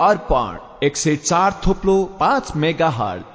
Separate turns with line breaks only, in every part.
अर्पण एक सय चार थोप्लो पाँच मेगा हट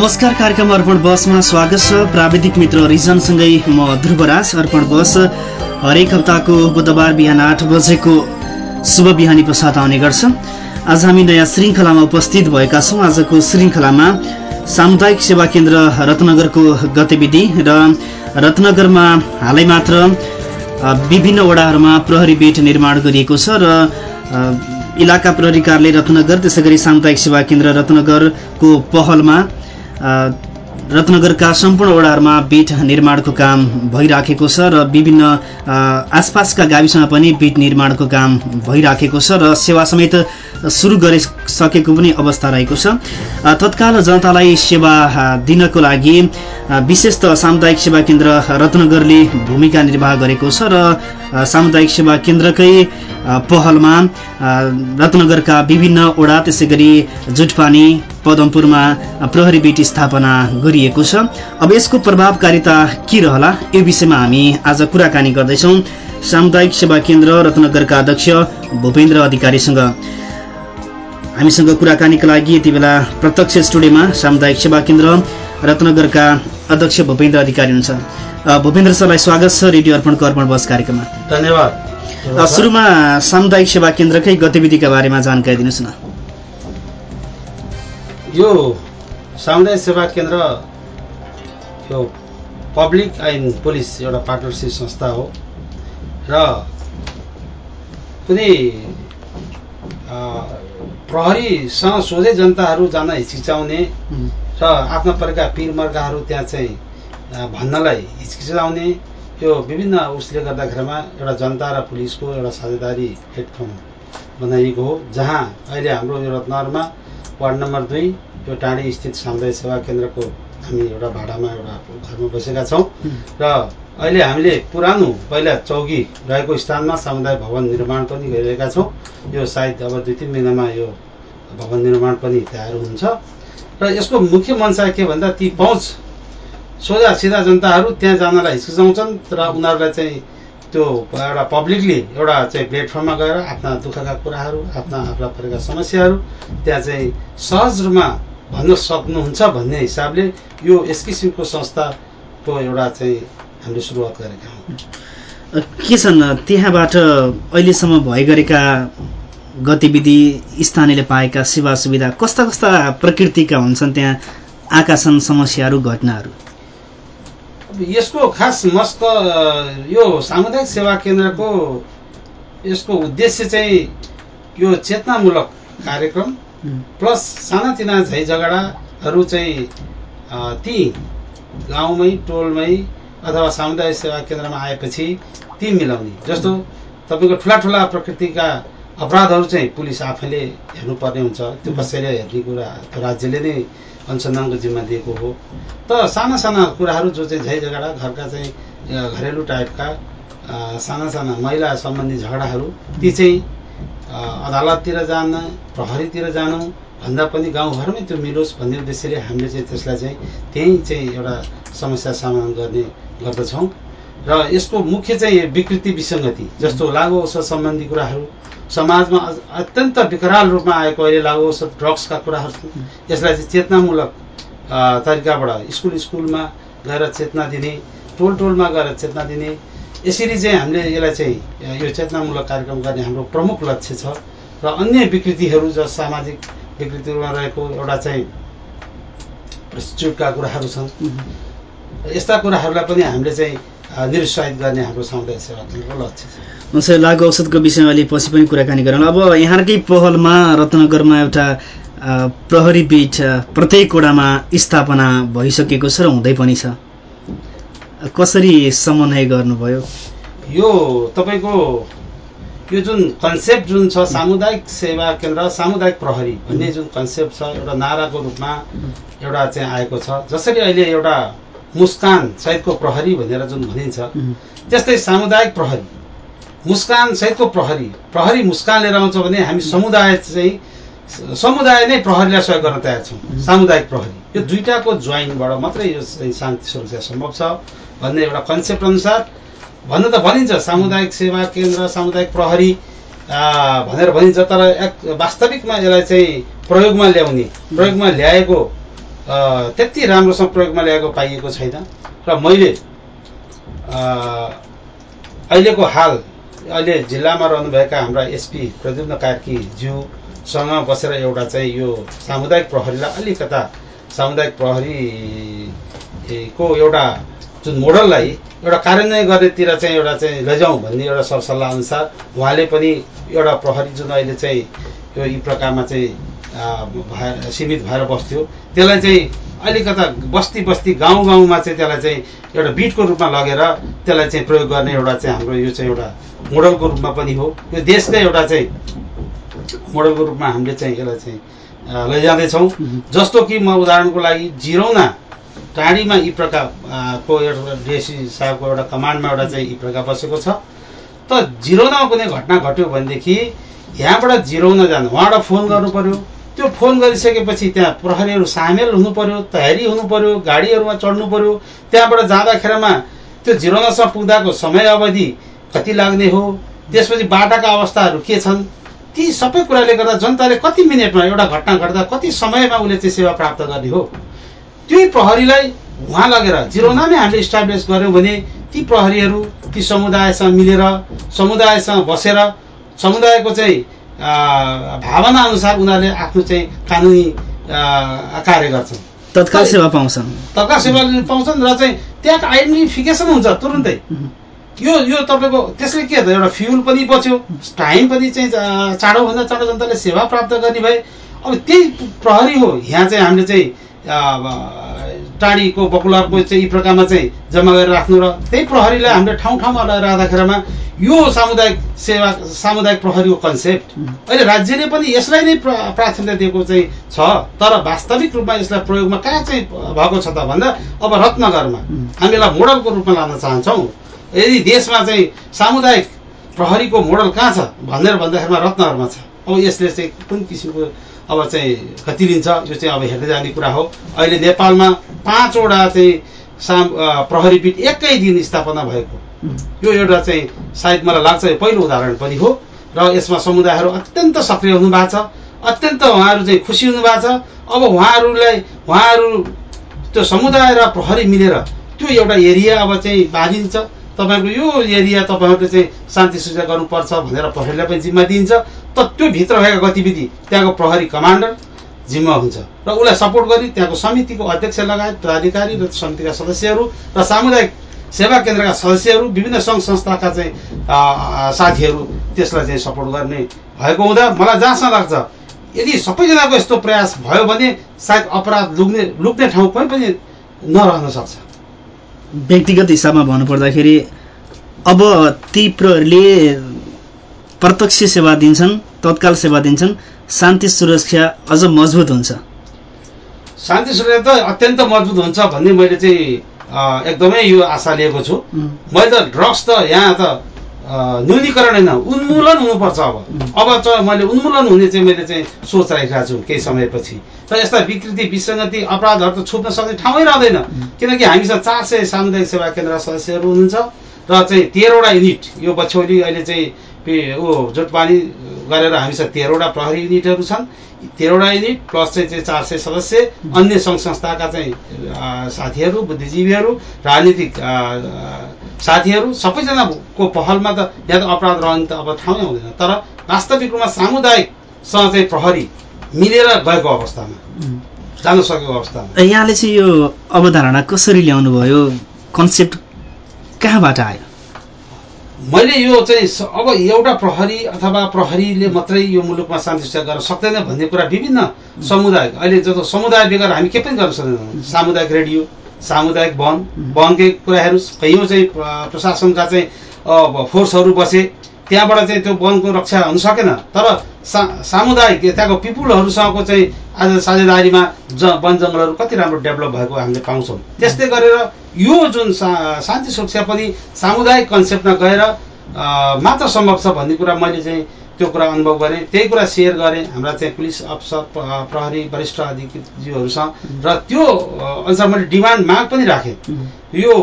नमस्कार कार्यक्रम अर्पण बसमा स्वागत छ। प्राविधिक मित्र रिजनसँगै म ध्रुवराज। अर्पण बस हरेक हप्ताको बुधबार बिहान आठ बजेको शुभ बिहानी प्रसाद आउने गर्छ। आज हामी नयाँ श्रृङ्खलामा उपस्थित भएका छौँ। आजको श्रृङ्खलामा सामुदायिक सेवा केन्द्र रत्नगरको गतिविधि र रत्नगरमा हालै मात्र विभिन्न वडाहरूमा प्रहरी बेट निर्माण गरिएको छ र इलाका प्रहरी कार्यालय रत्नगर त्यसै गरी सामुदायिक सेवा केन्द्र रत्नगरको पहलमा रत्नगरका सम्पूर्ण वडाहरूमा बेट निर्माणको काम भइराखेको छ र विभिन्न आसपासका गाविसमा पनि बेट निर्माणको काम भइराखेको छ र सेवा समेत सुरु गरिसकेको पनि अवस्था रहेको छ। तत्काल जनतालाई सेवा दिनको लागि विशेष त सामुदायिक सेवा केन्द्र रत्नगरले भूमिका निर्वाह गरेको छ र सामुदायिक सेवा केन्द्रकै पहलमा रत्नगरका विभिन्न वडा त्यसै गरी जुटपानी पदमपुरमा प्रहरी बेटी स्थापना गरिएको छ। अब यसको प्रभावकारिता के रहला यो विषयमा हामी आज कुराकानी गर्दैछौँ। सामुदायिक सेवा केन्द्र रत्नगरका अध्यक्ष भूपेन्द्र अधिकारीसँग। हामीसँग कुराकानीका लागि यति बेला प्रत्यक्ष स्टुडियोमा सामुदायिक सेवा केन्द्र रत्नगरका अध्यक्ष भूपेन्द्र अधिकारी हुनुहुन्छ। भूपेन्द्र सरलाई स्वागत छ रेडियो अर्पणको अर्पण बस कार्यक्रममा।
धन्यवाद।
सुरुमा सामुदायिक सेवा केन्द्रकै गतिविधिका बारेमा जानकारी दिनुहोस् न।
यो सामुदायिक सेवा केन्द्र यो पब्लिक एन्ड पुलिस एउटा पार्टनरसिप संस्था हो र कुनै प्रहरीसँग सोझै जनताहरू जान हिचकिचाउने र आफ्ना परेका पिरमर्काहरू त्यहाँ चाहिँ भन्नलाई हिचकिचाउने यो विभिन्न उसले गर्दाखेरिमा एउटा जनता र पुलिसको एउटा साझेदारी प्लेटफर्म बनाइएको हो जहाँ अहिले हाम्रो यो रत्नगरमा वार्ड नम्बर दुई यो टाढी स्थित सामुदायिक सेवा केन्द्रको हामी एउटा भाडामा एउटा घरमा बसेका छौँ। र अहिले हामीले पुरानो पहिला चौकी रहेको स्थानमा समुदाय भवन निर्माण पनि गरिरहेका छौँ। यो सायद अब दुई तिन महिनामा यो भवन निर्माण पनि तयार हुन्छ। र यसको मुख्य मनसा के भन्दा ती पहुँच सोझा सिधा जनताहरू त्यहाँ जानलाई हिचकिचाउँछन् र उनीहरूलाई चाहिँ त्यो एउटा पब्लिकली एउटा चाहिँ प्लेटफर्ममा गएर आफ्ना दुःखका कुराहरू आफ्ना आफ्ना परेका समस्याहरू त्यहाँ चाहिँ सहज रूपमा भन्न सक्नुहुन्छ भन्ने हिसाबले यो यस किसिमको संस्थाको एउटा चाहिँ हामीले सुरुवात गरेका हौँ।
के छन् त्यहाँबाट अहिलेसम्म भइ गरेका गतिविधि स्थानीयले पाएका सेवा सुविधा कस्ता कस्ता प्रकृतिका हुन्छन् त्यहाँ आएका छन् समस्याहरू घटनाहरू?
यसको खास मस्त यो सामुदायिक सेवा केन्द्रको यसको उद्देश्य चाहिँ यो चेतनामूलक कार्यक्रम प्लस सानातिना झै झगडाहरू चाहिँ ती गाउँमै टोलमै अथवा सामुदायिक सेवा केन्द्रमा आएपछि ती मिलाउने। जस्तो तपाईँको ठुला ठुला प्रकृतिका अपराधहरू चाहिँ पुलिस आफैले हेर्नुपर्ने हुन्छ। त्यो कसैले हेर्ने कुरा राज्यले नै अनुसन्धानको जिम्मा दिएको हो। त साना साना कुराहरू जो चाहिँ झै झगडा घरका चाहिँ घरेलु टाइपका साना साना महिला सम्बन्धी झगडाहरू ती चाहिँ अदालततिर जान प्रहरीतिर जानु भन्दा पनि गाउँघरमै त्यो मिलोस् भन्ने उद्देश्यले हामीले चाहिँ त्यसलाई चाहिँ त्यहीँ चाहिँ एउटा समस्या समाधान गर्ने गर्दछौँ। र यसको मुख्य चाहिँ विकृति विसङ्गति जस्तो लागु औषध सम्बन्धी कुराहरू समाजमा अत्यन्त विकराल रूपमा आएको अहिले लागु औषध ड्रग्सका कुराहरू यसलाई चाहिँ चेतनामूलक तरिकाबाट स्कुल स्कुलमा गएर चेतना दिने टोल टोलमा गएर चेतना दिने यसरी चाहिँ हामीले यसलाई चाहिँ यो चेतनामूलक कार्यक्रम गर्ने हाम्रो प्रमुख लक्ष्य छ। र अन्य विकृतिहरू जो सामाजिक विकृतिहरूमा रहेको एउटा चाहिँ प्रस्टिट्युटका कुराहरू छन्। यस्ता कुराहरूलाई पनि हामीले चाहिँ निरुत्साहित गर्ने हाम्रो सामुदायिक सेवा केन्द्रको लक्ष्य छ।
हुन्छ लागु औषधको विषयमा अलि पछि पनि कुराकानी गरौँ। अब यहाँकै पहलमा रत्नगरमा एउटा प्रहरी पीठ प्रत्येक वडामा स्थापना भइसकेको छ र हुँदै पनि छ। कसरी समन्वय गर्नुभयो?
यो तपाईँको यो जुन कन्सेप्ट जुन छ सामुदायिक सेवा केन्द्र सामुदायिक प्रहरी भन्ने जुन कन्सेप्ट छ एउटा नाराको रूपमा एउटा चाहिँ आएको छ। जसरी अहिले एउटा मुस्कान सहितको प्रहरी भनेर जुन भनिन्छ त्यस्तै सामुदायिक प्रहरी। मुस्कान सहितको प्रहरी प्रहरी मुस्कान लिएर आउँछ भने हामी समुदाय चाहिँ समुदाय नै प्रहरीलाई सहयोग गर्न तयार छौँ। सामुदायिक प्रहरी। यो दुइटाको जोइनबाट मात्रै यो चाहिँ शान्ति सुरक्षा सम्भव छ भन्ने एउटा कन्सेप्ट अनुसार भन्नु त भनिन्छ सामुदायिक सेवा केन्द्र सामुदायिक प्रहरी भनेर भनिन्छ तर वास्तविकमा यसलाई चाहिँ प्रयोगमा ल्याउने प्रयोगमा ल्याएको त्यति राम्रोसँग प्रयोगमा ल्याएको पाइएको छैन। र मैले अहिलेको हाल अहिले जिल्लामा रहनुभएका हाम्रा एसपी प्रद्युम्न कार्की ज्यूसँग बसेर एउटा चाहिँ यो सामुदायिक प्रहरीलाई अलिकता सामुदायिक प्रहरीको एउटा जुन मोडललाई एउटा कार्यान्वयन गर्नेतिर चाहिँ एउटा चाहिँ लैजाउँ भन्ने एउटा सरसल्लाह अनुसार उहाँले पनि एउटा प्रहरी जुन अहिले चाहिँ यो यी प्रकारमा चाहिँ आ, भए सीमित भएर बस्थ्यो। त्यसलाई चाहिँ अलिकता बस्ती बस्ती गाउँ गाउँमा चाहिँ त्यसलाई चाहिँ एउटा बिटको रूपमा लगेर त्यसलाई चाहिँ प्रयोग गर्ने एउटा चाहिँ हाम्रो यो चाहिँ एउटा मोडलको रूपमा पनि हो। यो देशकै एउटा चाहिँ मोडलको रूपमा हामीले चाहिँ यसलाई चाहिँ लैजाँदैछौँ। जस्तो कि म उदाहरणको लागि जिरौना टाढीमा यी प्रकार आ, को एउटा डिएससी साहबको एउटा कमान्डमा एउटा चाहिँ यी प्रकार बसेको छ। त जिरोनामा कुनै घटना घट्यो भनेदेखि यहाँबाट जिरोना जानु। उहाँबाट फोन गर्नु पर्यो। त्यो फोन गरिसकेपछि त्यहाँ प्रहरीहरू सामेल हुनु पर्यो तयारी हुनु पर्यो गाडीहरूमा चढ्नु पर्यो। त्यहाँबाट जाँदाखेरिमा त्यो जिरोनासम्म पुग्दाको समय अवधि कति लाग्ने हो त्यसपछि बाटाका अवस्थाहरू के छन् ती सबै कुराले गर्दा जनताले कति मिनटमा एउटा घटना घट्दा कति समयमा उसले चाहिँ सेवा प्राप्त गर्ने हो? त्यही प्रहरीलाई उहाँ लगेर जिरोनामै हामीले इस्टाब्लिस गऱ्यौँ भने ती प्रहरीहरू ती समुदायसँग मिलेर समुदायसँग बसेर समुदायको चाहिँ भावना अनुसार उनीहरूले आफ्नो चाहिँ कानुनी कार्य गर्छन्।
तत्काल सेवा पाउँछन्।
तत्काल सेवा लिन पाउँछन् र चाहिँ त्यहाँको आइडेन्टिफिकेसन हुन्छ तुरुन्तै। यो यो तपाईँको त्यसले के त एउटा फ्युल पनि बच्यो टाइम पनि चाहिँ चाँडोभन्दा चाँडो जनताले सेवा प्राप्त गर्ने भए अब त्यही प्रहरी हो यहाँ चाहिँ हामीले चाहिँ टाढीको बकुलरको चाहिँ यी प्रकारमा चाहिँ जम्मा गरेर राख्नु र त्यही प्रहरीलाई हामीले ठाउँ ठाउँमा राख्दाखेरिमा यो सामुदायिक सेवा सामुदायिक प्रहरीको कन्सेप्ट। अहिले राज्यले पनि यसलाई नै प्रा- प्राथमिकता दिएको चाहिँ छ तर वास्तविक रूपमा यसलाई प्रयोगमा कहाँ चाहिँ भएको छ त भन्दा अब रत्नगरमा हामी यसलाई मोडलको रूपमा लान चाहन्छौँ। यदि देशमा चाहिँ सामुदायिक प्रहरीको मोडल कहाँ छ भनेर भन्दाखेरिमा रत्नगरमा छ। अब यसले चाहिँ कुन किसिमको अब चाहिँ कति लिन्छ यो चाहिँ अब हेर्दै जाने कुरा हो। अहिले नेपालमा पाँचवटा चाहिँ साम प्रहरी पीठ एकै दिन स्थापना भएको। यो एउटा चाहिँ सायद मलाई लाग्छ यो पहिलो उदाहरण पनि हो। र यसमा समुदायहरू अत्यन्त सक्रिय हुनुभएको छ अत्यन्त उहाँहरू चाहिँ खुसी हुनुभएको छ। अब उहाँहरूलाई उहाँहरू त्यो समुदाय र प्रहरी मिलेर त्यो एउटा एरिया अब चाहिँ बाँधिन्छ। तपाईँको यो एरिया तपाईँहरूले चाहिँ शान्ति सुरक्षा गर्नुपर्छ भनेर प्रहरीलाई पनि जिम्मा दिइन्छ। त त्यो भित्र भएका गतिविधि त्यहाँको प्रहरी कमान्डर जिम्मा हुन्छ र उसलाई सपोर्ट गरी त्यहाँको समितिको अध्यक्ष लगायत पदाधिकारी र समितिका सदस्यहरू र सामुदायिक सेवा केन्द्रका सदस्यहरू विभिन्न सङ्घ संस्थाका चाहिँ साथीहरू त्यसलाई चाहिँ सपोर्ट गर्ने भएको हुँदा मलाई जहाँसम्म लाग्छ यदि सबैजनाको यस्तो प्रयास भयो भने सायद अपराध लुक्ने लुक्ने ठाउँ पनि पनि नरहन सक्छ।
व्यक्तिगत हिसाबमा भन्नुपर्दाखेरि अब ती प्रहरीले प्रत्यक्ष सेवा दिन्छन् तत्काल सेवा दिन्छन् शान्ति सुरक्षा अझ मजबुत हुन्छ।
शान्ति सुरक्षा त अत्यन्त मजबुत हुन्छ भन्ने मैले चाहिँ एकदमै यो आशा लिएको छु। मैले त ड्रग्स त यहाँ त न्यूनीकरण होइन उन्मूलन हुनुपर्छ अब। अब चाहिँ मैले उन्मूलन हुने चाहिँ मैले चाहिँ सोच राखेको छु केही समयपछि। र यस्ता विकृति विसङ्गति अपराधहरू त छुप्न सक्ने ठाउँै रहँदैन। किनकि हामीसँग चार सय सामुदायिक सेवा केन्द्र सदस्यहरू हुनुहुन्छ र चाहिँ तेह्रवटा युनिट यो बछौली अहिले चाहिँ ऊ जोटपानी गरेर हामीसँग तेह्रवटा प्रहरी युनिटहरू छन्। तेह्रवटा युनिट प्लस चाहिँ चाहिँ चार सय सदस्य अन्य सङ्घ संस्थाका चाहिँ साथीहरू बुद्धिजीवीहरू राजनीतिक साथीहरू सबैजनाको पहलमा त यहाँ त अपराध रहने त अब ठाउँै आउँदैन तर वास्तविक रूपमा सामुदायिकसँग चाहिँ प्रहरी मिलेर गएको अवस्थामा जान सकेको अवस्थामा।
यहाँले चाहिँ यो अवधारणा कसरी ल्याउनु भयो कन्सेप्ट कहाँबाट आयो?
मैले यो चाहिँ अब एउटा प्रहरी अथवा प्रहरीले मात्रै यो मुलुकमा शान्ति सुरक्षा गर्न सक्दैन भन्ने कुरा विभिन्न समुदाय अहिले जस्तो समुदाय बेगर हामी के पनि गर्न सक्दैनौँ। सामुदायिक रेडियो सामुदायिक वन वनकै कुरा हेर्नुहोस् कैयौँ चाहिँ प्र- प्रशासनका चाहिँ फोर्सहरू बसे त्यहाँबाट चाहिँ त्यो वनको रक्षा हुन सकेन। तर सा सामुदायिक त्यहाँको पिपुलहरूसँगको चाहिँ आज साझेदारीमा ज वन जङ्गलहरू कति राम्रो डेभलप भएको हामीले पाउँछौँ। त्यस्तै गरेर यो जुन सा शान्ति सुरक्षा पनि सामुदायिक कन्सेप्टमा गएर मात्र सम्भव छ भन्ने कुरा मैले चाहिँ त्यो कुरा अनुभव गरेँ। त्यही कुरा सेयर गरेँ। हाम्रा चाहिँ पुलिस अफसर प्र- प्रहरी वरिष्ठ अधिकृतज्यूहरूसँग र त्यो अनुसार मैले डिमान्ड माग पनि राखेँ। यो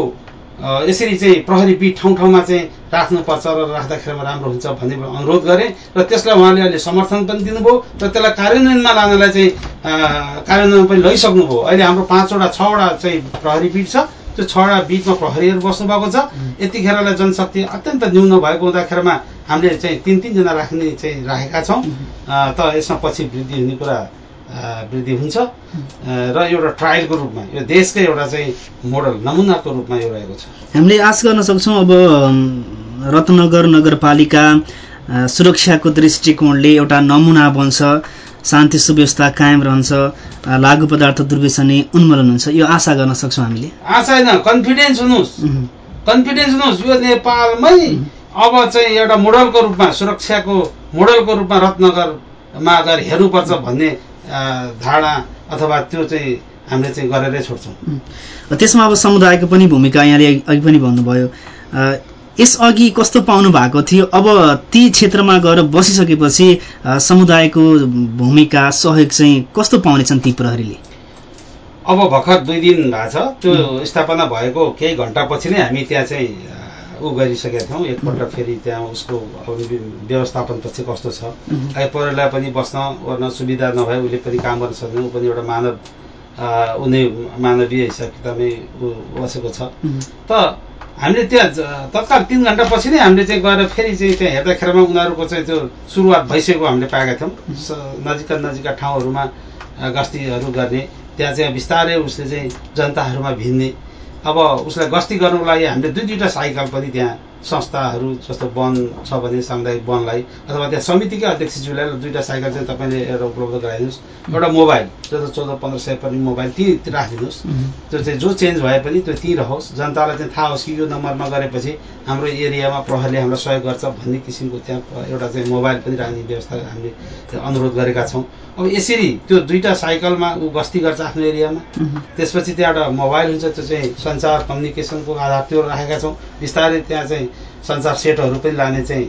यसरी चाहिँ प्रहरी बिट ठाउँ ठाउँमा चाहिँ राख्नुपर्छ र राख्दाखेरिमा राम्रो हुन्छ भन्ने अनुरोध गरेँ र त्यसलाई उहाँले अहिले समर्थन पनि दिनुभयो र त्यसलाई कार्यान्वयनमा लानलाई चाहिँ अ, कार्यान्वयन पनि लैसक्नुभयो। अहिले हाम्रो पाँचवटा छवटा चाहिँ प्रहरी बिट छ। त्यो छवटा बिटमा प्रहरीहरू बस्नु भएको छ। यतिखेरलाई जनशक्ति अत्यन्त न्यून भएको हुँदाखेरिमा हामीले चाहिँ तिन तिनजना राख्ने चाहिँ राखेका छौँ। त यसमा पछि वृद्धि हुने कुरा वृद्धि हुन्छ। र एउटा ट्रायलको रूपमा यो देशकै एउटा चाहिँ मोडल नमुनाको रूपमा यो रहेको छ।
हामीले आश गर्न सक्छौँ अब रत्नगर नगरपालिका सुरक्षाको दृष्टिकोणले एउटा नमुना बन्छ शान्ति सुव्यवस्था कायम रहन्छ लागु पदार्थ दुर्व्यसनी उन्मूलन हुन्छ। यो आशा गर्न सक्छौँ हामीले।
आशा होइन कन्फिडेन्स हुनुहोस्। कन्फिडेन्स हुनुहोस् यो नेपालमै अब चाहिँ एउटा मोडलको रूपमा सुरक्षाको मोडलको रूपमा रत्नगरमा गएर हेर्नुपर्छ भन्ने धारणा अथवा त्यो चाहिँ हामीले चाहिँ गरेरै छोड्छौँ.
त्यसमा अब समुदायको पनि भूमिका यहाँले अघि पनि भन्नुभयो। यसअघि कस्तो पाउनु भएको थियो? अब ती क्षेत्रमा गएर बसिसकेपछि समुदायको भूमिका सहयोग चाहिँ कस्तो पाउनेछन् ती प्रहरीले?
अब भर्खर दुई दिन भएको छ। त्यो स्थापना भएको केही घन्टापछि नै हामी त्यहाँ चाहिँ ऊ गरिसकेका थियौँ। एकपल्ट फेरि त्यहाँ उसको अब व्यवस्थापन पछि कस्तो छ? अहिले पहिरोलाई पनि बस्न ओर्न सुविधा नभए उसले पनि काम गर्न सक्दैन। ऊ पनि एउटा मानव उनी मानवीय हिसाब किताबमै ऊ बसेको छ। त हामीले त्यहाँ तत्काल तिन घन्टापछि नै हामीले चाहिँ गएर फेरि चाहिँ त्यहाँ हेर्दाखेरिमा उनीहरूको चाहिँ त्यो सुरुवात भइसकेको हामीले पाएका थियौँ। नजिकका नजिकका ठाउँहरूमा गस्तीहरू गर्ने त्यहाँ चाहिँ बिस्तारै उसले चाहिँ जनताहरूमा भिन्ने अब उसलाई गस्ती गर्नुको लागि हामीले दुई दुईवटा साइकल पनि त्यहाँ संस्थाहरू जस्तो वन छ भने सामुदायिक वनलाई अथवा त्यहाँ समितिकै अध्यक्षज्यूलाई दुईवटा साइकल चाहिँ तपाईँले एउटा उपलब्ध गराइदिनुहोस्। एउटा मोबाइल जस्तो चौध पन्ध्र सय पर्ने मोबाइल ती राखिदिनुहोस्। त्यो चाहिँ जो चेन्ज भए पनि त्यो त्यहीँ रहोस्। जनतालाई चाहिँ थाहा होस् कि यो नम्बरमा गरेपछि हाम्रो एरियामा प्रहरीले हामीलाई सहयोग गर्छ भन्ने किसिमको त्यहाँ एउटा चाहिँ मोबाइल पनि राख्ने व्यवस्था हामीले अनुरोध गरेका छौँ। अब यसरी त्यो दुईवटा साइकलमा ऊ गस्ती गर्छ आफ्नो एरियामा। त्यसपछि त्यहाँ एउटा मोबाइल हुन्छ त्यो चाहिँ सञ्चार कम्युनिकेसनको आधार त्यो राखेका छौँ। बिस्तारै त्यहाँ चाहिँ सञ्चार सेटहरू पनि लाने चाहिँ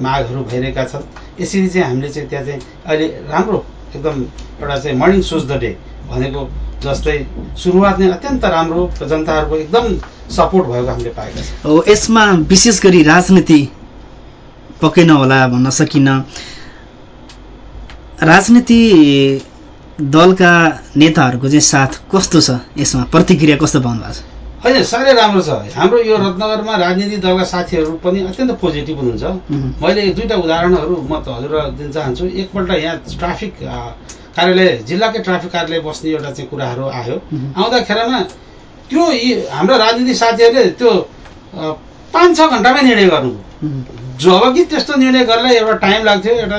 मागहरू भइरहेका छन्। यसरी चाहिँ हामीले चाहिँ त्यहाँ चाहिँ अहिले राम्रो एकदम एउटा चाहिँ मर्निङ सोच द डे भनेको जस्तै सुरुवात नै अत्यन्त राम्रो जनताहरूको एकदम सपोर्ट भएको हामीले पाएका छौँ।
यसमा विशेष गरी राजनीति पक्कै नहोला भन्न सकिन्न राजनीति दलका नेताहरूको चाहिँ साथ कस्तो छ? यसमा प्रतिक्रिया कस्तो पाउनु भएको छ?
होइन साह्रै राम्रो छ। हाम्रो यो रत्नगरमा राजनीतिक दलका साथीहरू पनि अत्यन्त पोजिटिभ हुनुहुन्छ। मैले दुईवटा उदाहरणहरू म त हजुरलाई दिन चाहन्छु। एकपल्ट यहाँ ट्राफिक कार्यालय जिल्लाकै ट्राफिक कार्यालय बस्ने एउटा चाहिँ कुराहरू आयो। आउँदाखेरिमा त्यो हाम्रा राजनीतिक साथीहरूले त्यो पाँच छ घन्टामै निर्णय गर्नुभयो जब कि त्यस्तो निर्णय गर्नलाई एउटा टाइम लाग्थ्यो एउटा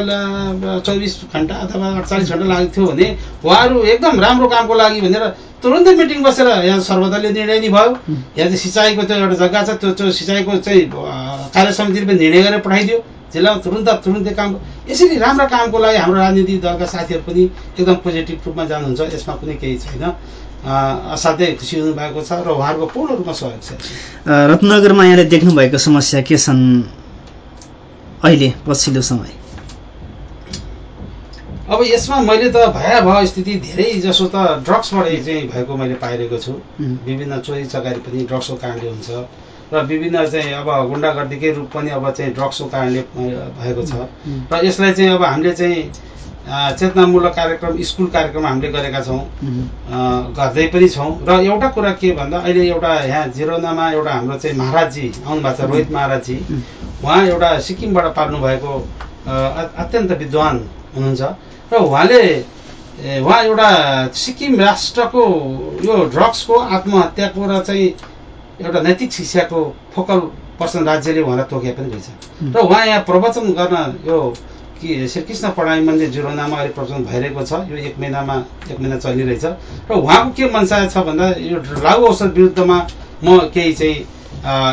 चौबिस घन्टा अथवा अडचालिस घन्टा लाग्थ्यो भने उहाँहरू एकदम राम्रो कामको लागि भनेर तुरन्तै मिटिङ बसेर यहाँ सर्वदलीय निर्णय नि भयो। यहाँ चाहिँ सिँचाइको त्यो एउटा जग्गा छ त्यो त्यो सिँचाइको चाहिँ कार्य समितिले पनि निर्णय गरेर पठाइदियो। जिल्लामा तुरन्त तुरन्तै काम यसरी राम्रा कामको लागि हाम्रो राजनीतिक दलका साथीहरू पनि एकदम पोजिटिभ रूपमा जानुहुन्छ। यसमा कुनै केही छैन। असाध्यै खुसी हुनुभएको छ र उहाँहरूको पूर्ण रूपमा सहयोग छ।
रत्नगरमा यहाँले देख्नुभएको समस्या के छन् अहिले पछिल्लो समय?
अब यसमा मैले त भयावह स्थिति धेरै जसो त ड्रग्सबाट चाहिँ भएको मैले पाइरहेको छु. विभिन्न चोरी चकारी पनि ड्रग्सको कारणले हुन्छ। र विभिन्न चाहिँ अब गुन्डागर्दीकै रूप पनि अब चाहिँ ड्रग्सको कारणले भएको छ। र यसलाई चाहिँ अब हामीले चाहिँ चेतनामूलक कार्यक्रम स्कुल कार्यक्रम हामीले गरेका छौँ। गर्दै पनि छौँ। र एउटा कुरा के भन्दा अहिले एउटा यहाँ जिरोनामा एउटा हाम्रो चाहिँ महाराजजी आउनुभएको छ रोहित महाराजजी। उहाँ एउटा सिक्किमबाट पाल्नु भएको अ, अ- अत्यन्त विद्वान हुनुहुन्छ। र उहाँले उहाँ एउटा सिक्किम राष्ट्रको यो ड्रग्सको आत्महत्याको र चाहिँ एउटा नैतिक शिक्षाको फोकल पर्सन राज्यले उहाँलाई तोके पनि रहेछ र उहाँ यहाँ प्रवचन गर्न यो कि श्रीकृष्ण पढाइ मन्दिर जुरोनामा अहिले प्रवचन भइरहेको छ यो एक महिनामा एक महिना चलिरहेछ। र उहाँको के मनसाय छ भन्दा यो लागु औषध विरुद्धमा म केही चाहिँ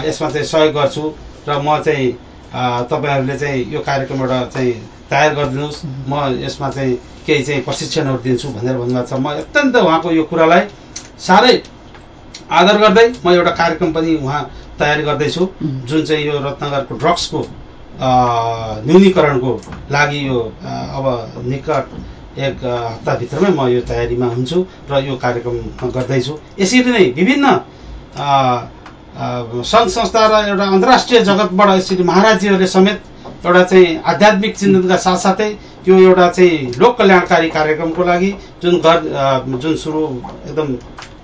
यसमा चाहिँ सहयोग गर्छु र म चाहिँ तपाईँहरूले चाहिँ यो कार्यक्रम एउटा चाहिँ तयार गरिदिनुहोस्। म यसमा चाहिँ केही चाहिँ प्रशिक्षणहरू दिन्छु भनेर भन्नुभएको छ। म अत्यन्त उहाँको यो कुरालाई साह्रै आदर गर्दै म एउटा कार्यक्रम पनि उहाँ तयारी गर्दैछु। जुन चाहिँ यो रत्नगरको ड्रग्सको न्यूनीकरणको लागि यो अब निकट एक हप्ताभित्रमै म यो तयारीमा हुन्छु र यो कार्यक्रम गर्दैछु। यसरी नै विभिन्न सङ्घ संस्था र एउटा अन्तर्राष्ट्रिय जगतबाट यसरी महाराजीहरूले समेत एउटा चाहिँ आध्यात्मिक चिन्तनका साथसाथै यो एउटा चाहिँ लोक कल्याणकारी कार्यक्रमको लागि जुन गर जुन सुरु एकदम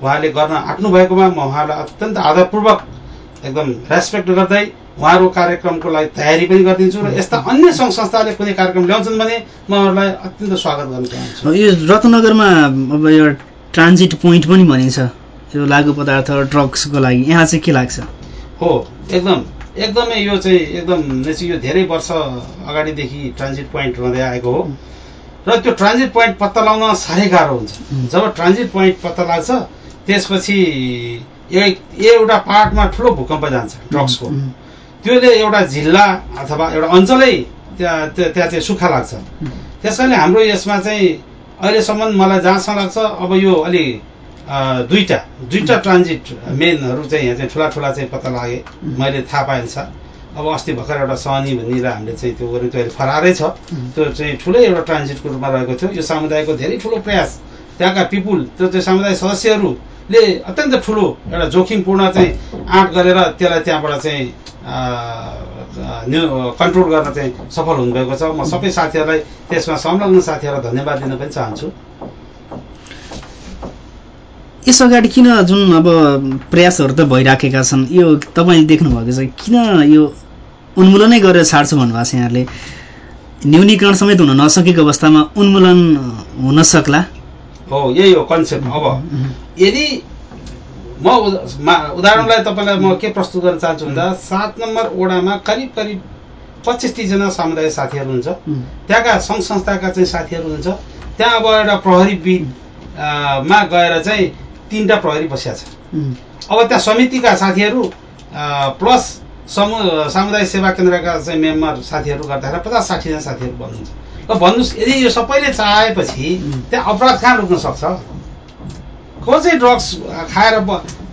उहाँले गर्न आँट्नु भएकोमा म उहाँलाई अत्यन्त आदरपूर्वक एकदम रेस्पेक्ट गर्दै उहाँहरूको कार्यक्रमको लागि तयारी पनि गरिदिन्छु र यस्ता अन्य सङ्घ संस्थाले कुनै कार्यक्रम ल्याउँछन् भने म उहाँहरूलाई अत्यन्त स्वागत गर्न चाहन्छु।
यो रत्नगरमा अब एउटा ट्रान्जिट पोइन्ट पनि भनिन्छ। यो लागु पदार्थ ड्रग्सको लागि। यहाँ चाहिँ के लाग्छ?
हो एकदम। एकदमै यो चाहिँ एकदम यो धेरै वर्ष अगाडिदेखि ट्रान्जिट पोइन्ट रहँदै आएको हो। र त्यो ट्रान्जिट पोइन्ट पत्ता लगाउन साह्रै गाह्रो हुन्छ। जब ट्रान्जिट पोइन्ट पत्ता लाग्छ त्यसपछि एउटा पार्टमा ठुलो भूकम्प जान्छ ड्रग्सको त्योले एउटा जिल्ला अथवा एउटा अञ्चलै त्यहाँ त्यहाँ त्यहाँ चाहिँ सुक्खा लाग्छ। त्यस कारणले हाम्रो यसमा चाहिँ अहिलेसम्म मलाई जहाँसम्म लाग्छ अब यो अलि अ, दुईटा दुईटा ट्रान्जिट मेनहरू चाहिँ यहाँ चाहिँ ठुला ठुला चाहिँ पत्ता लागे मैले थाहा पाएँ अनुसार अब अस्ति भर्खर एउटा सहनी भन्नेलाई हामीले चाहिँ त्यो गरेको त्यो अहिले फरारै छ। त्यो चाहिँ ठुलै एउटा ट्रान्जिटको रूपमा रहेको थियो। यो समुदायको धेरै ठुलो प्रयास त्यहाँका पिपुल त्यो चाहिँ समुदाय सदस्यहरूले अत्यन्त ठुलो एउटा जोखिमपूर्ण चाहिँ आँट गरेर त्यसलाई त्यहाँबाट चाहिँ कन्ट्रोल गर्न चाहिँ सफल हुनुभएको छ। म सबै साथीहरूलाई त्यसमा संलग्न साथीहरूलाई धन्यवाद दिन पनि चाहन्छु।
यस अगाडि किन जुन अब प्रयासहरू त भइराखेका छन् यो तपाईँले देख्नुभएको छ किन यो उन्मूलनै गरेर छाड्छु भन्नुभएको छ यहाँले न्यूनीकरण समेत हुन नसकेको अवस्थामा उन्मूलन हुन सक्ला?
हो यही हो कन्सेप्ट अब यदि म उद- मा- उदाहरणलाई तपाईँलाई म के प्रस्तुत गर्न चाहन्छु भन्दा सात नम्बर ओडामा करिब करिब पच्चिस तिसजना सामुदायिक साथीहरू हुन्छ। त्यहाँका सङ्घ संस्थाका चाहिँ साथीहरू हुन्छ। त्यहाँ अब एउटा प्रहरी मा गएर चाहिँ तिनवटा प्रहरी बसिया छ अब त्यहाँ समितिका साथीहरू प्लस समु सामुदायिक सेवा केन्द्रका चाहिँ मेम्बर साथीहरू गर्दाखेरि पचास साठीजना साथीहरू बन्नुहुन्छ। र भन्नुहोस् यदि यो सबैले चाहेपछि त्यहाँ अपराध कहाँ रोक्न सक्छ? को चाहिँ ड्रग्स खाएर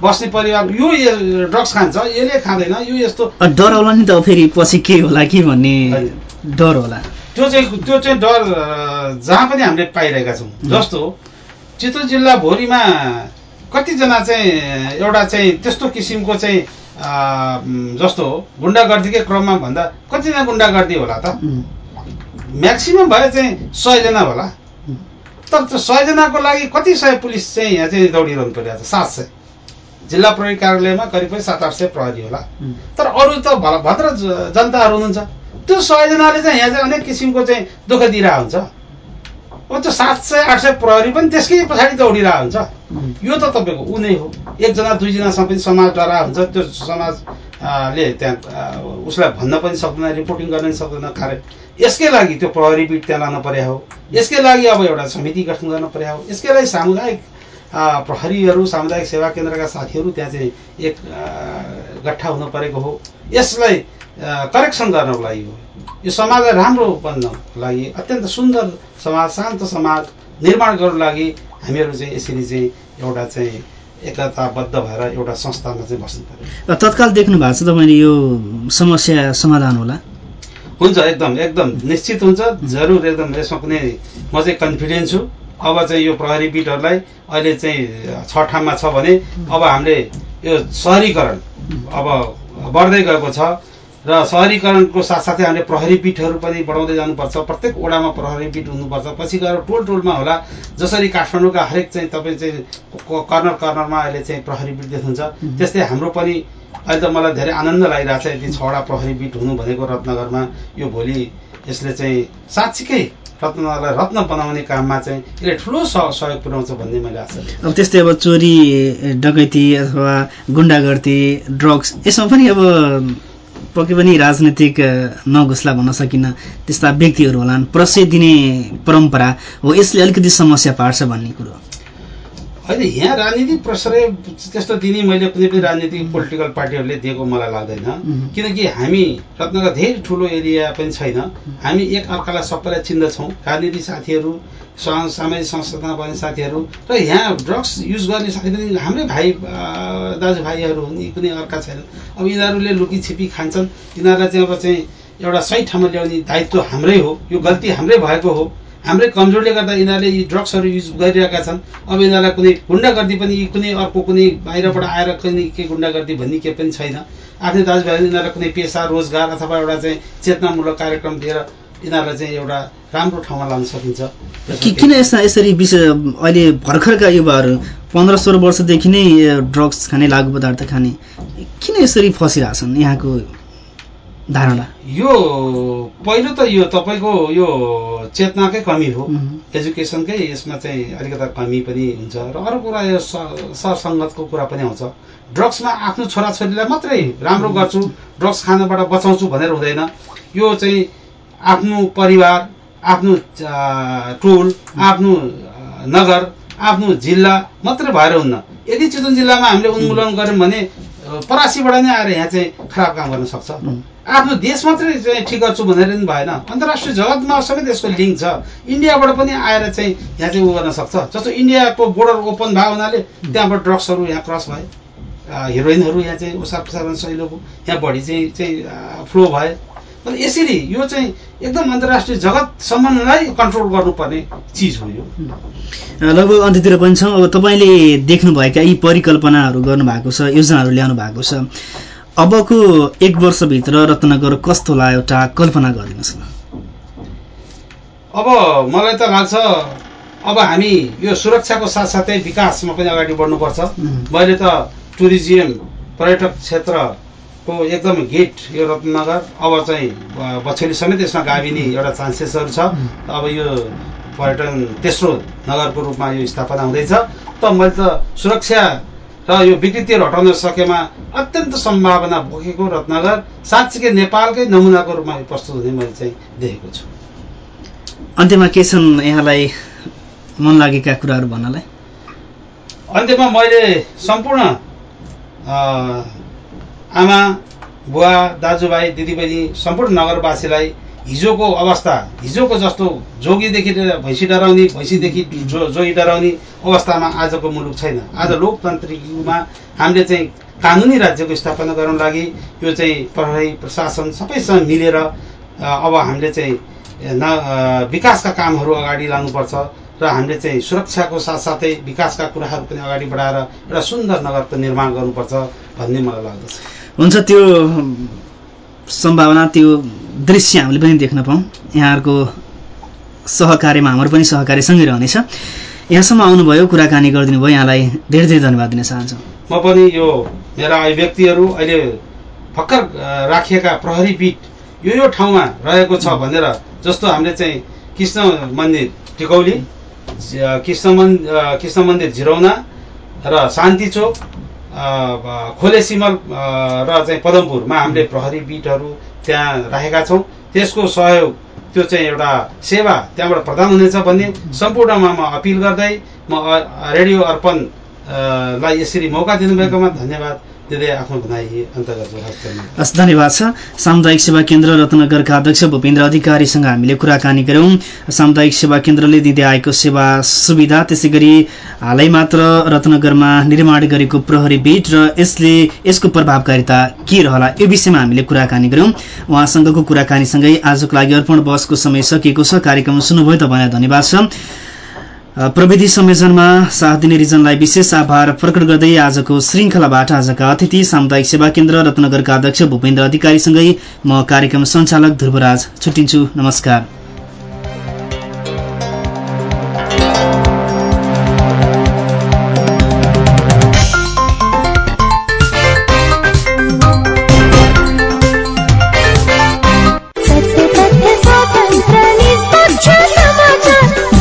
बस्ने परिवार यो ड्रग्स खान्छ यसले खाँदैन यो यस्तो
डर होला नि त फेरि पछि के होला कि भन्ने डर होला।
त्यो चाहिँ त्यो चाहिँ डर जहाँ पनि हामीले पाइरहेका छौँ। जस्तो चितवन जिल्ला भोलिमा कतिजना चाहिँ एउटा चाहिँ त्यस्तो किसिमको चाहिँ जस्तो गुन्डागर्दीकै क्रममा भन्दा कतिजना गुन्डागर्दी होला त? म्याक्सिमम् भयो चाहिँ सयजना होला। तर त्यो सयजनाको लागि कति सय पुलिस चाहिँ यहाँ चाहिँ दौडिरहनु परिरहेको छ सात सय। जिल्ला प्रहरी कार्यालयमा करिब करिब सात आठ सय प्रहरी होला। तर अरू त भद्र जनताहरू हुनुहुन्छ। त्यो सयजनाले चाहिँ यहाँ चाहिँ अनेक किसिमको चाहिँ दुःख दिइरहेको हुन्छ। अब त्यो सात सय आठ सय प्रहरी पनि त्यसकै पछाडि दौडिरहेको हुन्छ। यो त तपाईँको ऊ नै हो एकजना दुईजनासँग पनि समाज डरा हुन्छ त्यो समाज आ, ले त्यहाँ उसलाई भन्न पनि सक्दैन रिपोर्टिङ गर्न पनि सक्दैन कार्य। यसकै लागि त्यो प्रहरी बिट त्यहाँ लान पर्या हो। यसकै लागि अब एउटा समिति गठन गर्न पर्या हो। यसकै लागि सामुदायिक प्रहरीहरू सामुदायिक सेवा केन्द्रका साथीहरू त्यहाँ चाहिँ एक गठा हुन परेको हो। यसलाई करेक्सन गर्नको लागि हो। यो समाजलाई राम्रो बन्नको लागि अत्यन्त सुन्दर समाज शान्त समाज निर्माण गर्नको लागि हामीहरू चाहिँ यसरी चाहिँ एउटा चाहिँ एकताबद्ध भएर एउटा संस्थामा चाहिँ बस्नु पर्यो।
तत्काल देख्नु भएको छ तपाईँले यो समस्या समाधान होला।
हुन्छ एकदम एकदम निश्चित हुन्छ जरुर एकदम यसमा कुनै म चाहिँ कन्फिडेन्स छु। अब चाहिँ यो प्रहरी बिटहरूलाई अहिले चाहिँ छ ठाउँमा छ भने अब हामीले यो सहरीकरण अब बढ्दै गएको छ। र सहरीकरणको साथसाथै हामीले प्रहरी बिटहरू पनि बढाउँदै जानुपर्छ। प्रत्येक ओडामा प्रहरी बिट हुनुपर्छ। पछि गएर टोल टोलमा होला। जसरी काठमाडौँका हरेक चाहिँ तपाईँ चाहिँ कर्नर कर्नरमा अहिले चाहिँ प्रहरी बिट देखिन्छ। त्यस्तै हाम्रो पनि अहिले त मलाई धेरै आनन्द लागिरहेको छ यदि छवटा प्रहरी बिट हुनु भनेको रत्नगरमा। यो भोलि यसले चाहिँ साँच्चीकै रत्नगरलाई रत्न बनाउने काममा चाहिँ यसले ठुलो सह- सहयोग पुर्याउँछ भन्ने मैले आशा
अब त्यस्तै अब चोरी डकैती अथवा गुन्डागर्दी ड्रग्स यसमा पनि अब पक्कै पनि राजनैतिक नघुस्ला भन्न सकिन्न त्यस्ता व्यक्तिहरू होलान् प्रशय दिने परम्परा हो यसले अलिकति समस्या पार्छ भन्ने कुरो
होइन यहाँ राजनीतिक प्रश्रय त्यस्तो दिने मैले कुनै पनि राजनीतिक पोलिटिकल पार्टीहरूले दिएको मलाई लाग्दैन। किनकि हामी रत्नगर धेरै ठुलो एरिया पनि छैन। हामी एक अर्कालाई सबैलाई चिन्दछौँ। राजनीतिक साथीहरू सा- सामाजिक संस्थामा पर्ने साथीहरू र यहाँ ड्रग्स युज गर्ने साथी पनि हाम्रै भाइ दाजुभाइहरू हुन् यी कुनै अर्का छैनन् अब यिनीहरूले लुकी छिपी खान्छन्। यिनीहरूलाई चाहिँ अब चाहिँ एउटा सही ठाउँमा ल्याउने दायित्व हाम्रै हो। यो गल्ती हाम्रै भएको हो। हाम्रै कमजोरले गर्दा यिनीहरूले यी ड्रग्सहरू युज गरिरहेका छन्। अब यिनीहरूलाई कुनै गुन्डागर्दी पनि कुनै अर्को कुनै बाहिरबाट आएर कुनै के गुन्डागर्दी भन्ने के पनि छैन। आफ्नै दाजुभाइले यिनीहरूलाई कुनै पेसा रोजगार अथवा एउटा चाहिँ चेतनामूलक कार्यक्रम दिएर यिनीहरूलाई चाहिँ एउटा राम्रो ठाउँमा लान सकिन्छ।
किन यस्ता यसरी विशेष अहिले भर्खरका युवाहरू पन्ध्र सोह्र वर्षदेखि नै ड्रग्स खाने लागु पदार्थ खाने किन यसरी फसिरहेछन् यहाँको धारणा।
यो पहिलो त यो तपाईँको यो चेतनाकै कमी हो। एजुकेसनकै यसमा चाहिँ अलिकता कमी पनि हुन्छ र अरू कुरा यो स- सरसङ्गतको कुरा पनि आउँछ। ड्रग्समा आफ्नो छोराछोरीलाई मात्रै राम्रो गर्छु ड्रग्स खानबाट बचाउँछु भनेर हुँदैन। यो चाहिँ आफ्नो परिवार आफ्नो टोल आफ्नो नगर आफ्नो जिल्ला मात्रै भएर हुन्न। यदि चितवन जिल्लामा हामीले उन्मूलन गऱ्यौँ भने परासीबाट नै आएर यहाँ चाहिँ खराब काम गर्न सक्छ। आफ्नो देश मात्रै चाहिँ ठिक गर्छु भनेर पनि भएन। अन्तर्राष्ट्रिय जगतमा समेत यसको लिङ्क छ। इन्डियाबाट पनि आएर चाहिँ यहाँ चाहिँ उ गर्न सक्छ। जस्तो इन्डियाको बोर्डर ओपन भयो हुनाले त्यहाँबाट ड्रग्सहरू यहाँ क्रस भए। हिरोइनहरू यहाँ चाहिँ ओसार पसार भयो यहाँ बढी चाहिँ चाहिँ फ्लो भए। अनि यसरी यो चाहिँ एकदम अन्तर्राष्ट्रिय जगतसम्मलाई कन्ट्रोल गर्नुपर्ने चिज हो यो।
लगभग अन्त्यतिर पनि छौँ। अब तपाईँले देख्नुभएका यी परिकल्पनाहरू गर्नुभएको छ योजनाहरू ल्याउनु भएको छ। अबको एक वर्षभित्र रत्नगर कस्तो होला एउटा कल्पना गरिदिनुहोस् न।
अब मलाई त लाग्छ अब हामी यो सुरक्षाको साथसाथै विकासमा पनि अगाडि बढ्नुपर्छ. मैले त टुरिज्म पर्यटक क्षेत्रको एकदम गेट यो रत्नगर अब चाहिँ बछेली समेत यसमा गाभिने एउटा चान्सेसहरू छ। अब यो पर्यटन तेस्रो नगरको रूपमा यो स्थापना हुँदैछ। त मैले त सुरक्षा र यो विकृतिहरू हटाउन सकेमा अत्यन्त सम्भावना बोकेको रत्नगर साँच्चीकै नेपालकै नमुनाको रूपमा प्रस्तुत हुने मैले चाहिँ देखेको छु।
अन्त्यमा के छन् यहाँलाई मन लागेका कुराहरू भन्नलाई?
अन्त्यमा मैले सम्पूर्ण आमा बुवा दाजुभाइ दिदीबहिनी सम्पूर्ण नगरवासीलाई हिजोको अवस्था हिजोको जस्तो जोगीदेखि लिएर भैँसी डराउने भैँसीदेखि जो जोगी डराउने अवस्थामा आजको मुलुक छैन। आज लोकतान्त्रिक युगमा हामीले चाहिँ कानुनी राज्यको स्थापना गर्न लागि यो चाहिँ प्रहरी प्रशासन सबैसँग मिलेर अब हामीले चाहिँ न विकासका कामहरू अगाडि लानुपर्छ र हामीले चाहिँ सुरक्षाको साथसाथै विकासका कुराहरू पनि अगाडि बढाएर एउटा सुन्दर नगरको निर्माण गर्नुपर्छ भन्ने मलाई लाग्दछ।
हुन्छ त्यो सम्भावना त्यो दृश्य हामीले पनि देख्न पाऊँ। यहाँहरूको सहकार्यमा हाम्रो पनि सहकार्य सँगै रहनेछ यहाँसम्म आउनुभयो कुराकानी गरिदिनु भयो यहाँलाई धेरै धेरै धन्यवाद दिन चाहन्छु।
म पनि यो मेरा अभिव्यक्तिहरू अहिले भर्खर राखिएका प्रहरी पीठ यो यो ठाउँमा रहेको छ भनेर जस्तो हामीले चाहिँ कृष्ण मन्दिर टिकौली कृष्ण मन कृष्ण मन्दिर झिरौना र शान्ति चोक खोले सिमल र चाहिँ पदमपुरमा हामीले प्रहरी पीठहरू त्यहाँ राखेका छौँ। त्यसको सहयोग त्यो चाहिँ एउटा सेवा त्यहाँबाट प्रदान हुनेछ भन्ने सम्पूर्णमा म अपिल गर्दै म रेडियो अर्पण अ, लाई यसरी मौका दिनुभएकोमा धन्यवाद।
हस् धन्यवाद छ। सामुदायिक सेवा केन्द्र रत्नगरका अध्यक्ष भूपेन्द्र अधिकारीसँग हामीले कुराकानी गऱ्यौँ। सामुदायिक सेवा केन्द्रले दिँदै आएको सेवा सुविधा त्यसै गरी हालै मात्र रत्नगरमा निर्माण गरेको प्रहरी बेड र यसले यसको प्रभावकारिता के रहला यो विषयमा हामीले कुराकानी गऱ्यौँ। उहाँसँगको कुराकानीसँगै आजको लागि अर्पण बसको समय सकिएको छ। कार्यक्रम सुन्नुभयो तपाईँलाई धन्यवाद छ। प्रविधि संयोजनमा साथ दिने रिजनलाई विशेष आभार प्रकट गर्दै आजको श्रृङ्खलाबाट आजका अतिथि सामुदायिक सेवा केन्द्र रत्नगरका अध्यक्ष भूपेन्द्र अधिकारीसँगै म कार्यक्रम सञ्चालक ध्रुवराज छुट्टिन्छु। नमस्कार।